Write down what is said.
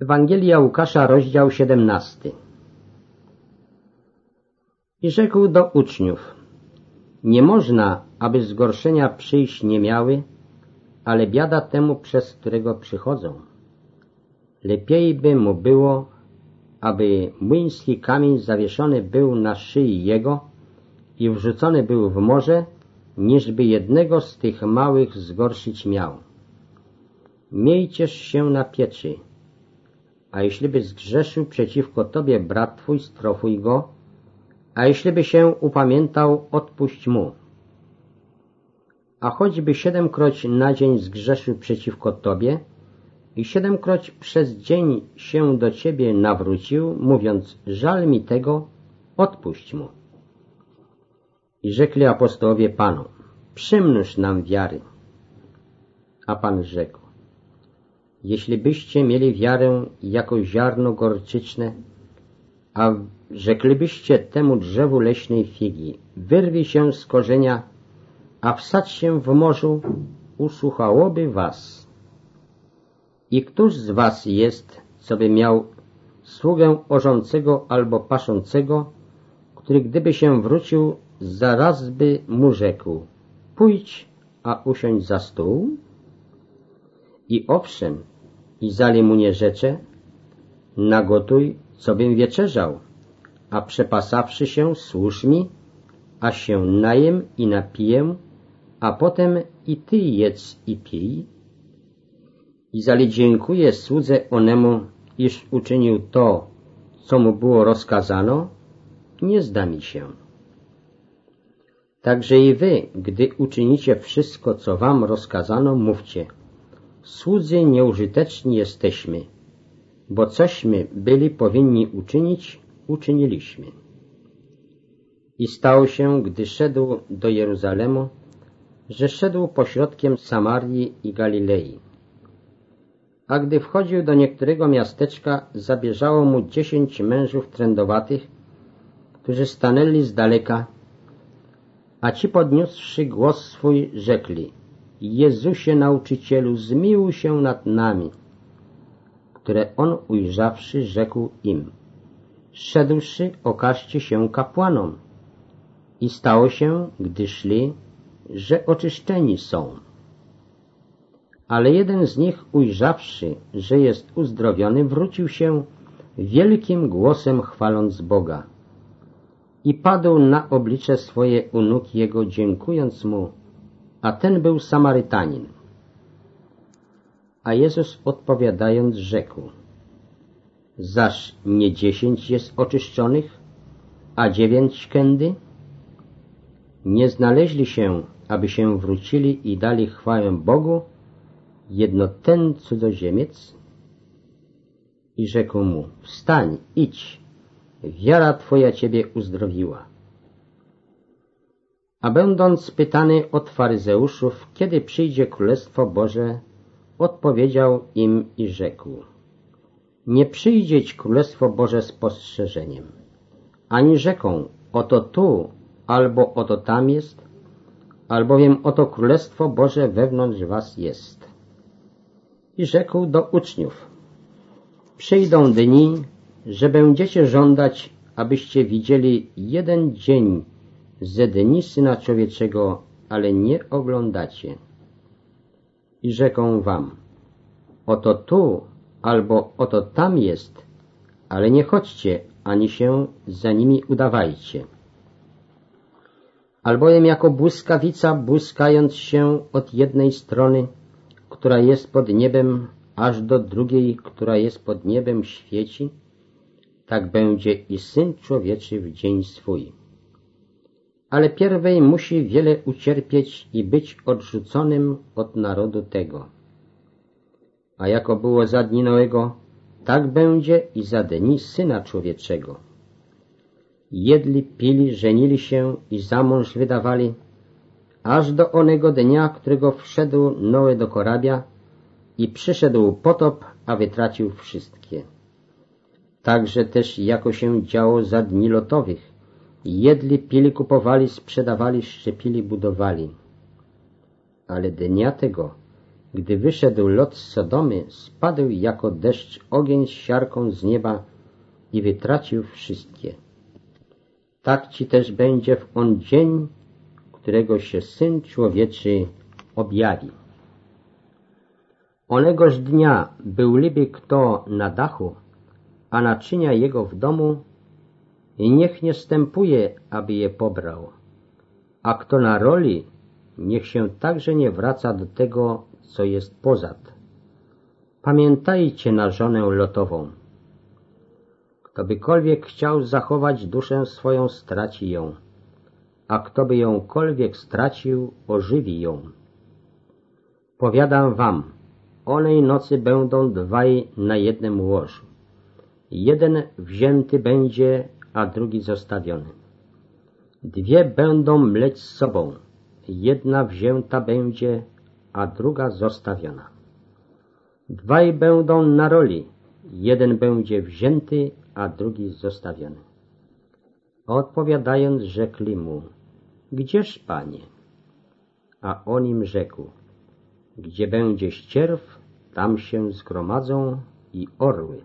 Ewangelia Łukasza, rozdział 17 I rzekł do uczniów, nie można, aby zgorszenia przyjść nie miały, ale biada temu, przez którego przychodzą. Lepiej by mu było, aby młyński kamień zawieszony był na szyi jego i wrzucony był w morze, niż by jednego z tych małych zgorszyć miał. Miejcież się na pieczy, a jeśliby zgrzeszył przeciwko tobie brat twój, strofuj go, a jeśliby się upamiętał, odpuść mu. A choćby siedemkroć na dzień zgrzeszył przeciwko tobie i siedemkroć przez dzień się do ciebie nawrócił, mówiąc, żal mi tego, odpuść mu. I rzekli apostołowie Panu, przymnóż nam wiary. A Pan rzekł, jeśli byście mieli wiarę jako ziarno gorczyczne, a rzeklibyście temu drzewu leśnej figi, wyrwij się z korzenia, a wsadź się w morzu, usłuchałoby was. I któż z was jest, co by miał sługę orzącego albo paszącego, który gdyby się wrócił, zaraz by mu rzekł, pójdź, a usiądź za stół? I owszem, i zali mu nie rzecze, nagotuj, co bym wieczerzał, a przepasawszy się, służ mi, a się najem i napiję, a potem i ty jedz i pij. I zali dziękuję słudze onemu, iż uczynił to, co mu było rozkazano, nie zda mi się. Także i wy, gdy uczynicie wszystko, co wam rozkazano, mówcie – Słudzy nieużyteczni jesteśmy, bo cośmy byli powinni uczynić, uczyniliśmy. I stało się, gdy szedł do Jeruzalemu, że szedł pośrodkiem Samarii i Galilei. A gdy wchodził do niektórego miasteczka, zabierzało mu dziesięć mężów trędowatych, którzy stanęli z daleka, a ci podniósłszy głos swój rzekli Jezusie nauczycielu, zmiłuj się nad nami. Które on ujrzawszy, rzekł im, szedłszy, okażcie się kapłanom. I stało się, gdy szli, że oczyszczeni są. Ale jeden z nich, ujrzawszy, że jest uzdrowiony, wrócił się wielkim głosem chwaląc Boga i padł na oblicze swoje u nóg Jego, dziękując Mu a ten był Samarytanin. A Jezus odpowiadając rzekł, zaż nie dziesięć jest oczyszczonych, a dziewięć kędy? Nie znaleźli się, aby się wrócili i dali chwałę Bogu, jedno ten cudzoziemiec? I rzekł mu, wstań, idź, wiara Twoja Ciebie uzdrowiła. A będąc pytany od faryzeuszów, kiedy przyjdzie Królestwo Boże, odpowiedział im i rzekł Nie przyjdzie Królestwo Boże z postrzeżeniem, ani rzeką oto tu, albo oto tam jest, albowiem oto Królestwo Boże wewnątrz was jest. I rzekł do uczniów Przyjdą dni, że będziecie żądać, abyście widzieli jeden dzień ze dni Syna Człowieczego, ale nie oglądacie. I rzeką wam, oto tu albo oto tam jest, ale nie chodźcie, ani się za nimi udawajcie. Albowiem jako błyskawica błyskając się od jednej strony, która jest pod niebem, aż do drugiej, która jest pod niebem świeci, tak będzie i Syn Człowieczy w dzień swój ale pierwej musi wiele ucierpieć i być odrzuconym od narodu tego. A jako było za dni Noego, tak będzie i za dni Syna Człowieczego. Jedli, pili, żenili się i za mąż wydawali, aż do onego dnia, którego wszedł Noe do korabia i przyszedł potop, a wytracił wszystkie. Także też jako się działo za dni lotowych, Jedli, pili, kupowali, sprzedawali, szczepili, budowali. Ale dnia tego, Gdy wyszedł lot z Sodomy, spadł jako deszcz ogień z siarką z nieba i wytracił wszystkie. Tak ci też będzie w on dzień, którego się Syn Człowieczy objawi. Onegoż dnia był liby kto na dachu, a naczynia jego w domu, i niech nie stępuje, aby je pobrał. A kto na roli, niech się także nie wraca do tego, co jest pozad. Pamiętajcie na żonę lotową. Kto bykolwiek chciał zachować duszę swoją, straci ją, a kto by jąkolwiek stracił, ożywi ją. Powiadam wam, onej nocy będą dwaj na jednym łożu. Jeden wzięty będzie, a drugi zostawiony. Dwie będą mleć z sobą, jedna wzięta będzie, a druga zostawiona. Dwaj będą na roli, jeden będzie wzięty, a drugi zostawiony. Odpowiadając, rzekli mu, gdzież, panie? A on im rzekł, gdzie będzie ścierw, tam się zgromadzą i orły.